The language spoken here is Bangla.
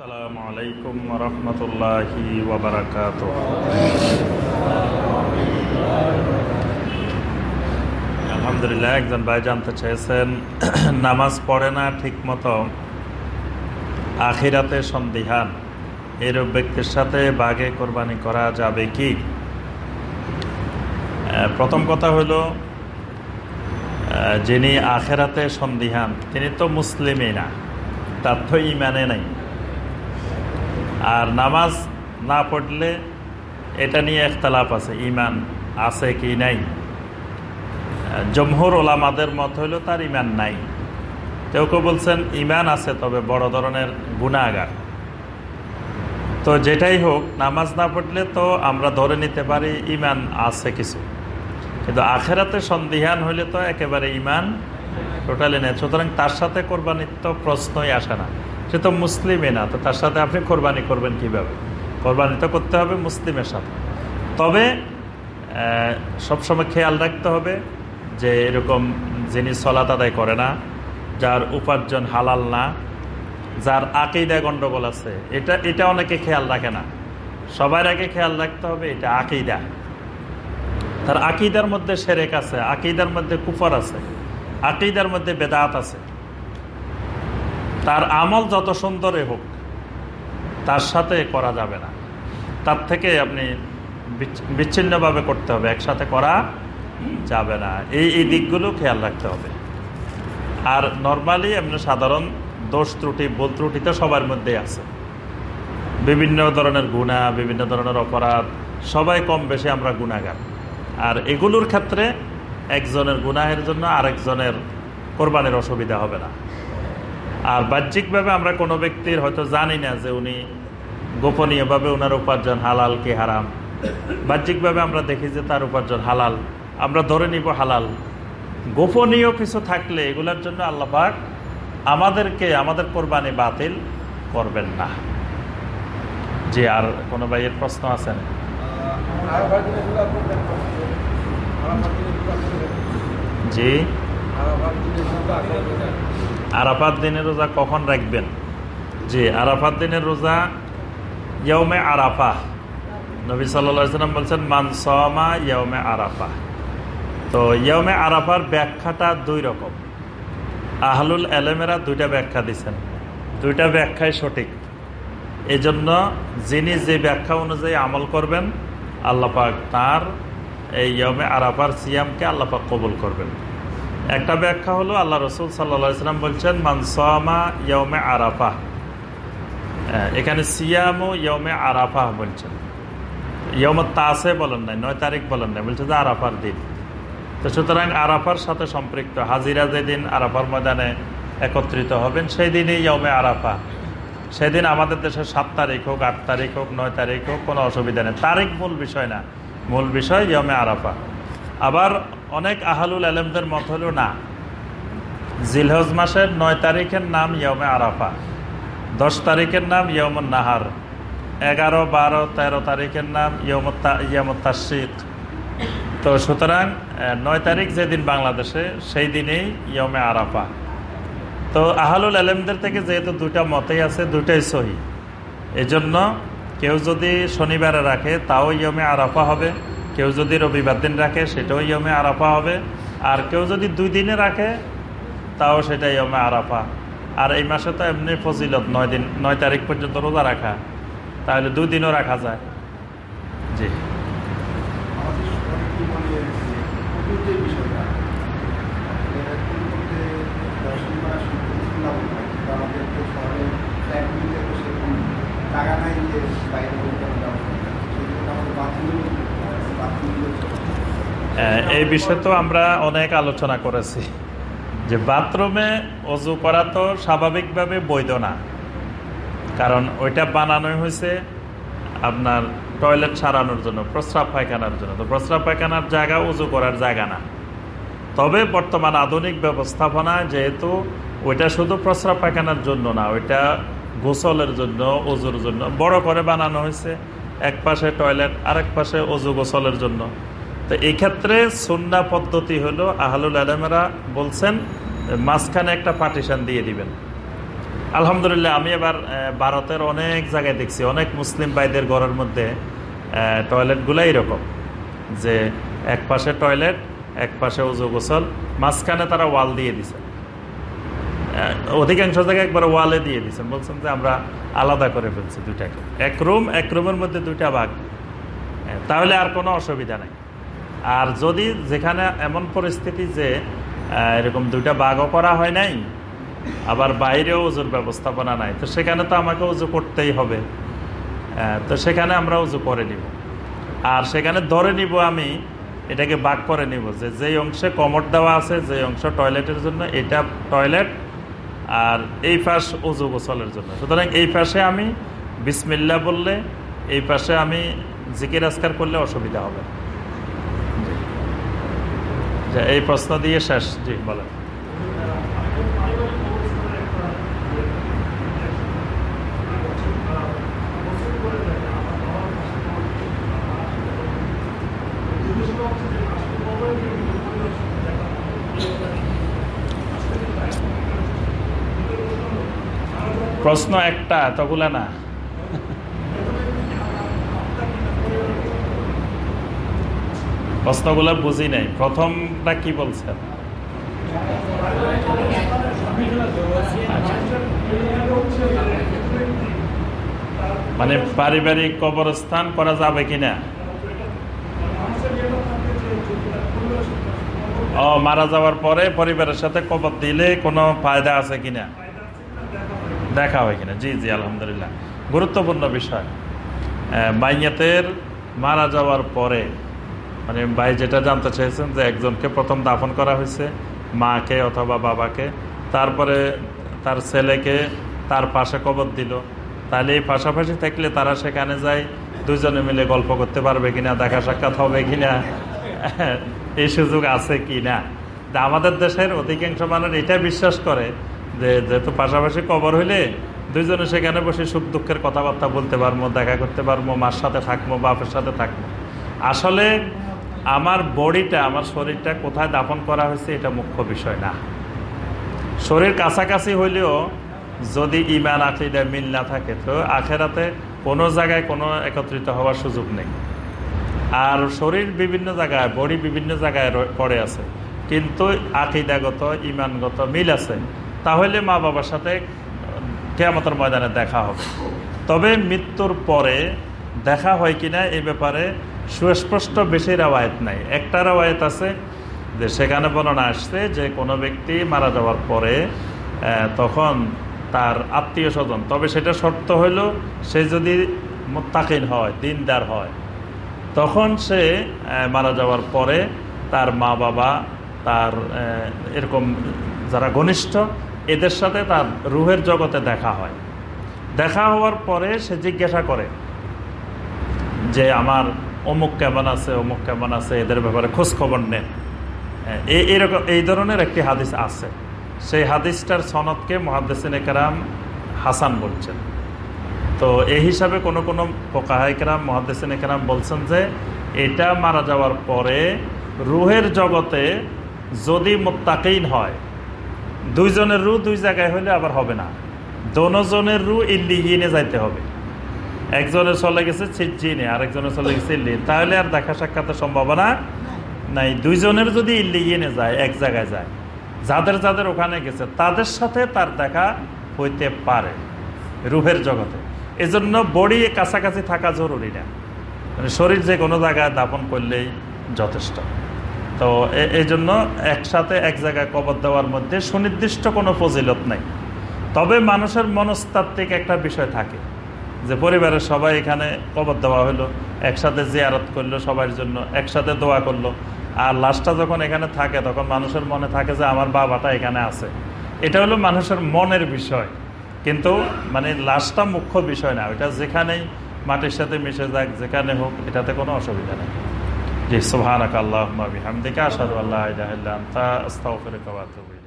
আসসালামু আলাইকুম রহমতুল্লাহি ওবরাকাত আলহামদুলিল্লাহ, একজন ভাই জানতে চেয়েছেন, নামাজ পড়ে না ঠিক মতো আখিরাতে সন্দিহান, এরূপ ব্যক্তির সাথে বাঘে কোরবানি করা যাবে কি? প্রথম কথা হলো যিনি আখেরাতে সন্দিহান, তিনি তো মুসলিমই না, তার তো ইমানে নাই। আর নামাজ না পড়লে এটা নিয়ে একতলাপ আছে ইমান আছে কি নাই? জমহুর ওলামাদের মত হইল তার ইমান নাই। কেউ কেউ বলছেন ইমান আছে, তবে বড় ধরনের গুণাগার তো যেটাই হোক, নামাজ না পড়লে তো আমরা ধরে নিতে পারি ইমান আছে কিছু। কিন্তু আখেরাতে সন্দিহান হইলে তো একেবারে ইমান টোটালি নেই। সুতরাং তার সাথে কোরবানির প্রশ্নই আসে না। সে তো মুসলিমই না, তো তার সাথে আপনি কোরবানি করবেন কীভাবে? কোরবানি তো করতে হবে মুসলিমের সাথে। তবে সবসময় খেয়াল রাখতে হবে যে এরকম যিনি সলাত আদায় করে না, যার উপার্জন হালাল না, যার আকিদায় গণ্ডগোল আছে, এটা এটা অনেকে খেয়াল রাখে না। সবার আগে খেয়াল রাখতে হবে এটা আকিদা। তার আকিদার মধ্যে সেরেক আছে, আকিদার মধ্যে কুফর আছে, আকিদার মধ্যে বেদাত আছে। তার আমল যত সুন্দরে হোক, তার সাথে করা যাবে না। তার থেকে আপনি বিচ্ছিন্নভাবে করতে হবে, একসাথে করা যাবে না। এই এই দিকগুলো খেয়াল রাখতে হবে। আর নর্মালি এমনি সাধারণ দোষ ত্রুটি, ভুল ত্রুটি তো সবার মধ্যেই আছে। বিভিন্ন ধরনের গুণা, বিভিন্ন ধরনের অপরাধ, সবাই কম বেশি আমরা গুণাগার। আর এগুলোর ক্ষেত্রে একজনের গুনাহের জন্য আরেকজনের কোরবানির অসুবিধা হবে না। আর বাহ্যিকভাবে আমরা কোনো ব্যক্তির হয়তো জানি না যে উনি গোপনীয়ভাবে ওনার উপার্জন হালাল কি হারাম। বাহ্যিকভাবে আমরা দেখি যে তার উপার্জন হালাল। আমরা ধরে নিব হালাল। গোপনীয় কিছু থাকলে এগুলোর জন্য আল্লাপাক আমাদেরকে আমাদের কোরবানি বাতিল করবেন না। জি আর কোনো ভাইয়ের প্রশ্ন আছে? না জি। আরাফাত দিনের রোজা কখন রাখবেন? জি, আরাফাত দিনের রোজা ইয়মে আরাফা। নবী সাল্লাম বলছেন মানসমা ইয়মে আরাফা। তো ইয়মে আরাফার ব্যাখ্যাটা দুই রকম। আহলুল এলেমেরা দুইটা ব্যাখ্যা দিচ্ছেন দুইটা ব্যাখ্যাই সঠিক। এই জন্য যিনি যে ব্যাখ্যা অনুযায়ী আমল করবেন আল্লাপাক তার এই ইয়মে আরাফার সিয়ামকে আল্লাপাক কবুল করবেন। একটা ব্যাখ্যা হলো আল্লাহ রসুল সাল্লা সাল্লাম বলছেন মানসামা ইয়মে আরাফা। হ্যাঁ, এখানে সিয়ামও ইয়মে আরাফা বলছেন। ইয়ম তাসে বলেন নাই নয় তারিখ বলেন নাই বলছে যে আরাফার দিন। তো সুতরাং আরাফার সাথে সম্পৃক্ত হাজিরা যেদিন আরাফার ময়দানে একত্রিত হবেন সেই দিনই ইয়মে আরাফা। সেদিন আমাদের দেশে সাত তারিখ হোক আট তারিখ হোক নয় তারিখ হোক কোনো অসুবিধা নেই। তারিখ মূল বিষয় না মূল বিষয় ইয়মে আরাফা। আবার অনেক আহালুল আলমদের মত হলো না। জিলহজ মাসের নয় তারিখের নাম ইয়মে আরাফা, দশ তারিখের নাম ইয়মুন নাহার, এগারো, বারো, তেরো তারিখের নাম ইয়মতাশিক তো সুতরাং নয় তারিখ যেদিন বাংলাদেশে, সেই দিনেই ইয়মে আরাফা। তো আহালুল আলমদের থেকে যেহেতু দুটা মতেই আছে, দুইটাই সহি। এজন্য কেউ যদি শনিবারে রাখে, তাও ইয়মে আরাফা হবে। কেউ যদি রবিবার দিন রাখে, সেটাও ইয়মে আরাফা হবে। আর কেউ যদি দুই দিনে রাখে, তাও সেটা ইয়মে আরাফা। আর এই মাসে তো এমনি ফজিলত, নয় দিন, নয় তারিখ পর্যন্ত রোজা রাখা। তাহলে দুই দিনও রাখা যায়। জি। টাকা নাই যে বাইরে বলতে আমাদের বাথরুম আহ, এই বিষয়ে তো আমরা অনেক আলোচনা করেছি যে বাথরুমে অজু করা তো স্বাভাবিকভাবে বৈধ না। কারণ ওইটা বানানোই হয়েছে আপনার টয়লেট সারানোর জন্য, প্রস্রাব পায়খানার জন্য। তো প্রস্রাব পায়খানার জায়গা উজু করার জায়গা না। তবে বর্তমান আধুনিক ব্যবস্থাপনা যেহেতু ওইটা শুধু প্রস্রাব পায়খানার জন্য না, ওইটা গোসলের জন্য, অজুর জন্য। বড় করে বানানো হয়েছে, এক পাশে টয়লেট, আরেক পাশে অজু গোসলের জন্য। তো এই ক্ষেত্রে সুন্না পদ্ধতি হলো, আহলুল আলমেরা বলছেন, মাঝখানে একটা পার্টিশন দিয়ে দিবেন। আলহামদুলিল্লাহ, আমি এবার ভারতের অনেক জায়গায় দেখছি, অনেক মুসলিম ভাইদের ঘরের মধ্যে টয়লেটগুলো এরকম, যে এক পাশে টয়লেট, এক পাশে উজু গোসল, মাঝখানে তারা ওয়াল দিয়ে দিছে। অধিকাংশ জায়গায় একবার ওয়ালে দিয়ে দিচ্ছেন বলছেন যে আমরা আলাদা করে ফেলছি দুইটাকে। এক রুম, এক রুমের মধ্যে দুইটা ভাগ। তাহলে আর কোনো অসুবিধা নেই। আর যদি যেখানে এমন পরিস্থিতি যে এরকম দুইটা বাঘও করা হয় নাই, আবার বাইরেও উজুর ব্যবস্থাপনা নাই, তো সেখানে তো আমাকে উজু করতেই হবে। তো সেখানে আমরা উজু করে নিব। আর সেখানে ধরে নিব আমি, এটাকে ভাগ করে নিব যে, যেই অংশে কমর দেওয়া আছে যে অংশ টয়লেটের জন্য, এটা টয়লেট আর এই পাশ উজু গোসলের জন্য। সুতরাং এই পাশে আমি বিসমিল্লা বললে, এই পাশে আমি জিকির আজকার করলে অসুবিধা হবে। যে এই প্রশ্ন দিয়ে শেষ জি বলেন। প্রশ্ন একটা এতগুলা না। প্রশ্নগুলো বুঝি নাই। প্রথমটা কি বলছেন মানে পারিবারিক কবরস্থান করা যাবে কিনা ও, মারা যাওয়ার পরে পরিবারের সাথে কবর দিলে কোনো ফায়দা আছে কিনা দেখা হয় কিনা জি জি, আলহামদুলিল্লাহ। গুরুত্বপূর্ণ বিষয়। মাইয়াতের মারা যাওয়ার পরে মানে ভাই যেটা জানতে চেয়েছেন যে একজনকে প্রথম দাফন করা হয়েছে, মাকে অথবা বাবাকে। তারপরে তার ছেলেকে তার পাশে কবর দিল। তাহলে এই পাশাপাশি থাকলে তারা সেখানে যায়, দুজনে মিলে গল্প করতে পারবে কিনা, দেখা সাক্ষাৎ হবে কিনা, এই সুযোগ আছে কি না আমাদের দেশের অধিকাংশ মানুষ এটা বিশ্বাস করে যে যেহেতু পাশাপাশি কবর হইলে দুইজনে সেখানে বসে সুখ দুঃখের কথাবার্তা বলতে পারব, দেখা করতে পারব, মার সাথে থাকব, বাপের সাথে থাকব। আসলে আমার বডিটা, আমার শরীরটা কোথায় দাফন করা হয়েছে এটা মুখ্য বিষয় না। শরীর কাছাকাছি হইলেও যদি ইমান আকিদা মিল না থাকে, তো আখেরাতে কোনো জায়গায় কোনো একত্রিত হওয়ার সুযোগ নেই। আর শরীর বিভিন্ন জায়গায়, বডি বিভিন্ন জায়গায় পড়ে আছে, কিন্তু আকিদাগত ইমানগত মিল আছে, তাহলে মা বাবার সাথে কেয়ামতের ময়দানে দেখা হবে। তবে মৃত্যুর পরে দেখা হয় কিনা এই ব্যাপারে সুস্পষ্ট বেশি রাওয়ায়ত নাই। একটা রাওয়ায়ত আছে যে সেখানে বর্ণনা আসছে যে কোনো ব্যক্তি মারা যাওয়ার পরে তখন তার আত্মীয় স্বজন তবে সেটা শর্ত হইল সে যদি মোত্তাকিন হয়, দিনদার হয়, তখন সে মারা যাওয়ার পরে তার মা বাবা তার এরকম যারা ঘনিষ্ঠ, এদের সাথে তার রুহের জগতে দেখা হয়। দেখা হওয়ার পরে সে জিজ্ঞাসা করে যে, আমার অমুক কেমন আছে, অমুক কেমন আছে, এদের ব্যাপারে খোঁজ খবর নেন এই এরকম এই ধরনের একটি হাদিস আছে। সেই হাদিসটার সনদকে মহাদ্দেসিন একরাম হাসান বলছেন। তো এই হিসাবে কোনো কোনো পোকাহাইকরাম মহাদ্দেসিন একরাম বলছেন যে, এটা মারা যাওয়ার পরে রুহের জগতে যদি মোত্তাকিন হয়, দুইজনের রু দুই জায়গায় হইলে আবার হবে না। দোনোজনের রু ইল্লিগিনে যাইতে হবে। একজনের চলে গেছে ছিজিনে আরেকজনের চলে গেছে ইল্লিন তাহলে আর দেখা সাক্ষাতের সম্ভাবনা নাই। দুইজনের যদি ইল্লিগিনে যায়, এক জায়গায় যায়, যাদের যাদের ওখানে গেছে, তাদের সাথে তার দেখা হইতে পারে রুহের জগতে। এজন্য বডি কাছাকাছি থাকা জরুরি না। মানে শরীর যে কোনো জায়গায় দাপন করলেই যথেষ্ট। তো এই জন্য একসাথে এক জায়গায় কবর দেওয়ার মধ্যে সুনির্দিষ্ট কোনো ফজিলত নাই। তবে মানুষের মনস্তাত্ত্বিক একটা বিষয় থাকে। যে পরিবারের সবাই এখানে কবর দেওয়া হলো, একসাথে জিয়ারত করল সবার জন্য, একসাথে দোয়া করল। আর লাশটা যখন এখানে থাকে, তখন মানুষের মনে থাকে যে আমার বাবাটা এখানে আছে। এটা হলো মানুষের মনের বিষয়। কিন্তু মানে লাশটা মুখ্য বিষয় না, ওইটা যেখানেই মাটির সাথে মিশে যাক, যেখানে হোক, এটাতে কোনো অসুবিধা নেই। জি সুবহানাক আল্লাহুম্মা বিহামদিকা, আশহাদু আল্লা ইলাহা ইল্লা